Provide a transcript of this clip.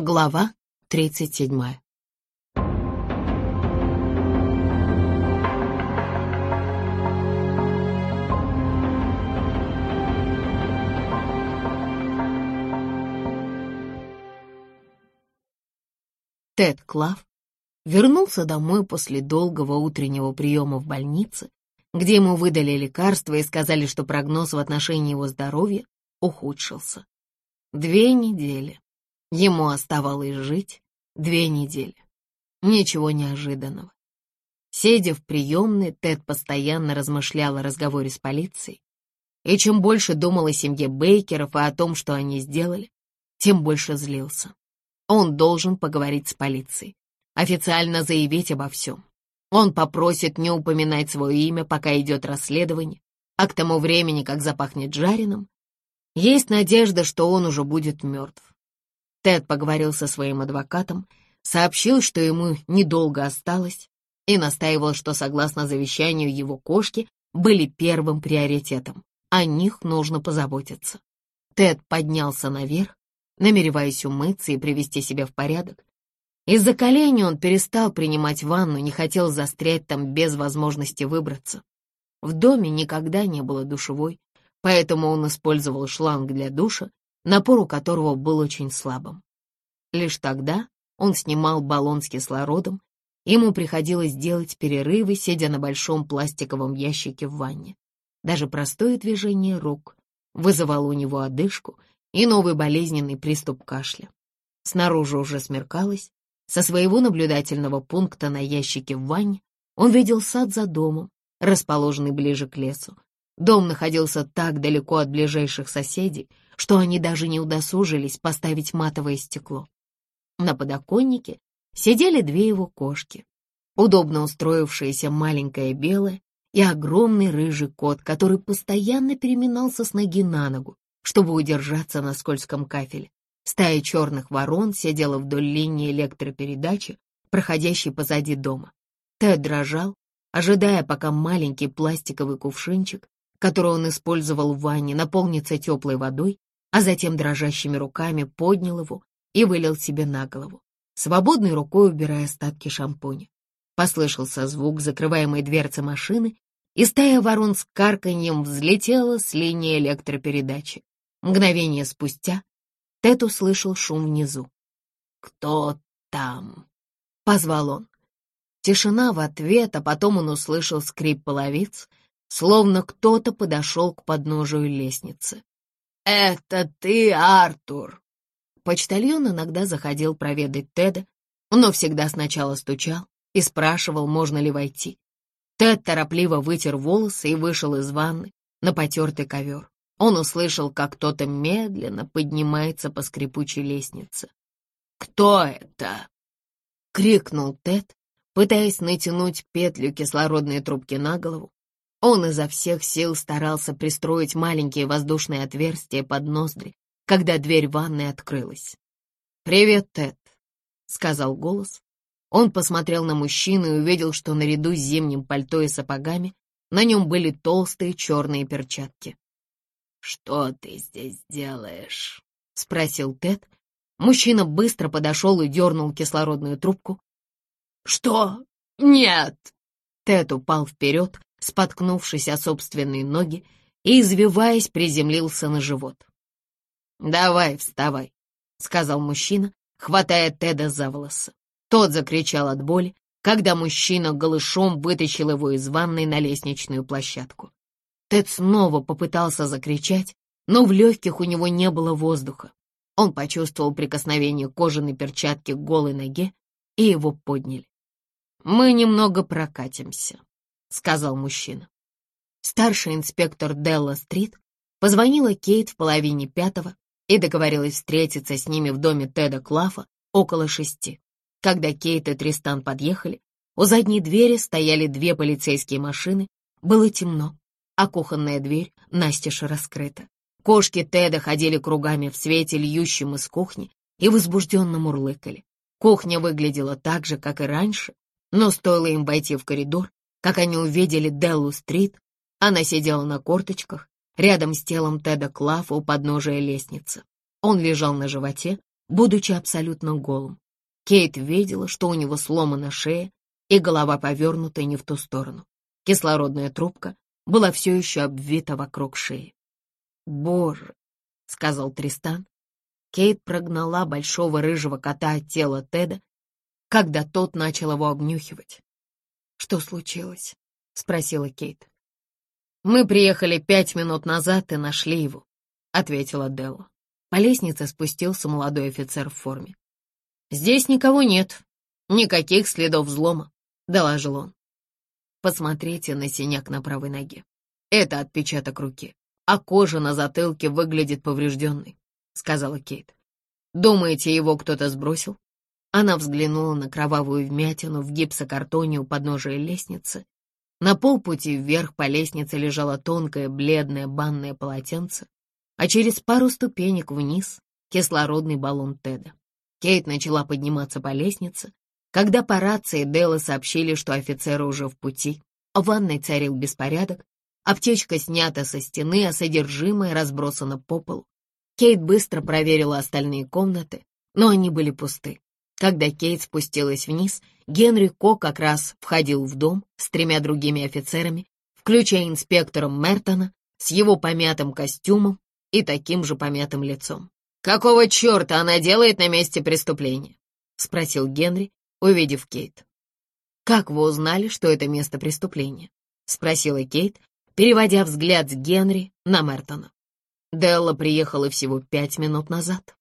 Глава тридцать седьмая. Тед Клав вернулся домой после долгого утреннего приема в больнице, где ему выдали лекарства и сказали, что прогноз в отношении его здоровья ухудшился. Две недели. Ему оставалось жить две недели. Ничего неожиданного. Сидя в приемной, Тед постоянно размышлял о разговоре с полицией. И чем больше думал о семье Бейкеров и о том, что они сделали, тем больше злился. Он должен поговорить с полицией, официально заявить обо всем. Он попросит не упоминать свое имя, пока идет расследование, а к тому времени, как запахнет жареным, есть надежда, что он уже будет мертв. Тед поговорил со своим адвокатом, сообщил, что ему недолго осталось, и настаивал, что, согласно завещанию, его кошки были первым приоритетом. О них нужно позаботиться. Тед поднялся наверх, намереваясь умыться и привести себя в порядок, из-за колени он перестал принимать ванну, не хотел застрять там без возможности выбраться. В доме никогда не было душевой, поэтому он использовал шланг для душа, напор у которого был очень слабым. Лишь тогда он снимал баллон с кислородом, ему приходилось делать перерывы, сидя на большом пластиковом ящике в ванне. Даже простое движение рук вызывало у него одышку и новый болезненный приступ кашля. Снаружи уже смеркалось, со своего наблюдательного пункта на ящике в ванне он видел сад за домом, расположенный ближе к лесу. Дом находился так далеко от ближайших соседей, что они даже не удосужились поставить матовое стекло. На подоконнике сидели две его кошки, удобно устроившаяся маленькая белая и огромный рыжий кот, который постоянно переминался с ноги на ногу, чтобы удержаться на скользком кафеле. Стая черных ворон сидела вдоль линии электропередачи, проходящей позади дома. Тед дрожал, ожидая, пока маленький пластиковый кувшинчик, который он использовал в ванне, наполнится теплой водой, а затем дрожащими руками поднял его и вылил себе на голову, свободной рукой убирая остатки шампуня. Послышался звук закрываемой дверцы машины, и стая ворон с карканьем взлетела с линии электропередачи. Мгновение спустя Тед услышал шум внизу. «Кто там?» — позвал он. Тишина в ответ, а потом он услышал скрип половиц, словно кто-то подошел к подножию лестницы. «Это ты, Артур!» Почтальон иногда заходил проведать Теда, но всегда сначала стучал и спрашивал, можно ли войти. Тед торопливо вытер волосы и вышел из ванны на потертый ковер. Он услышал, как кто-то медленно поднимается по скрипучей лестнице. «Кто это?» — крикнул Тед, пытаясь натянуть петлю кислородной трубки на голову. Он изо всех сил старался пристроить маленькие воздушные отверстия под ноздри, когда дверь ванной открылась. «Привет, Тед», — сказал голос. Он посмотрел на мужчину и увидел, что наряду с зимним пальто и сапогами на нем были толстые черные перчатки. «Что ты здесь делаешь?» — спросил Тед. Мужчина быстро подошел и дернул кислородную трубку. «Что? Нет!» Тед упал вперед, споткнувшись о собственные ноги, и, извиваясь, приземлился на живот. «Давай, вставай», — сказал мужчина, хватая Теда за волосы. Тот закричал от боли, когда мужчина голышом вытащил его из ванной на лестничную площадку. Тед снова попытался закричать, но в легких у него не было воздуха. Он почувствовал прикосновение кожаной перчатки к голой ноге, и его подняли. «Мы немного прокатимся», — сказал мужчина. Старший инспектор Делла Стрит позвонила Кейт в половине пятого и договорилась встретиться с ними в доме Теда Клафа около шести. Когда Кейт и Тристан подъехали, у задней двери стояли две полицейские машины, было темно а кухонная дверь настежь раскрыта. Кошки Теда ходили кругами в свете, льющем из кухни, и возбужденно мурлыкали. Кухня выглядела так же, как и раньше, но стоило им войти в коридор, как они увидели Деллу-стрит, она сидела на корточках, рядом с телом Теда Клафа у подножия лестницы. Он лежал на животе, будучи абсолютно голым. Кейт видела, что у него сломана шея и голова повернута не в ту сторону. Кислородная трубка была все еще обвита вокруг шеи. «Боже!» — сказал Тристан. Кейт прогнала большого рыжего кота от тела Теда, когда тот начал его обнюхивать. «Что случилось?» — спросила Кейт. «Мы приехали пять минут назад и нашли его», — ответила Делла. По лестнице спустился молодой офицер в форме. «Здесь никого нет, никаких следов взлома», — доложил он. «Посмотрите на синяк на правой ноге. Это отпечаток руки, а кожа на затылке выглядит поврежденной», — сказала Кейт. «Думаете, его кто-то сбросил?» Она взглянула на кровавую вмятину в гипсокартоне у подножия лестницы. На полпути вверх по лестнице лежало тонкое бледное банное полотенце, а через пару ступенек вниз — кислородный баллон Теда. Кейт начала подниматься по лестнице, когда по рации Делла сообщили, что офицеры уже в пути. В ванной царил беспорядок, аптечка снята со стены, а содержимое разбросано по полу. Кейт быстро проверила остальные комнаты, но они были пусты. Когда Кейт спустилась вниз, Генри Ко как раз входил в дом с тремя другими офицерами, включая инспектора Мертона с его помятым костюмом и таким же помятым лицом. «Какого черта она делает на месте преступления?» — спросил Генри, увидев Кейт. «Как вы узнали, что это место преступления?» — спросила Кейт, переводя взгляд с Генри на Мертона. Делла приехала всего пять минут назад.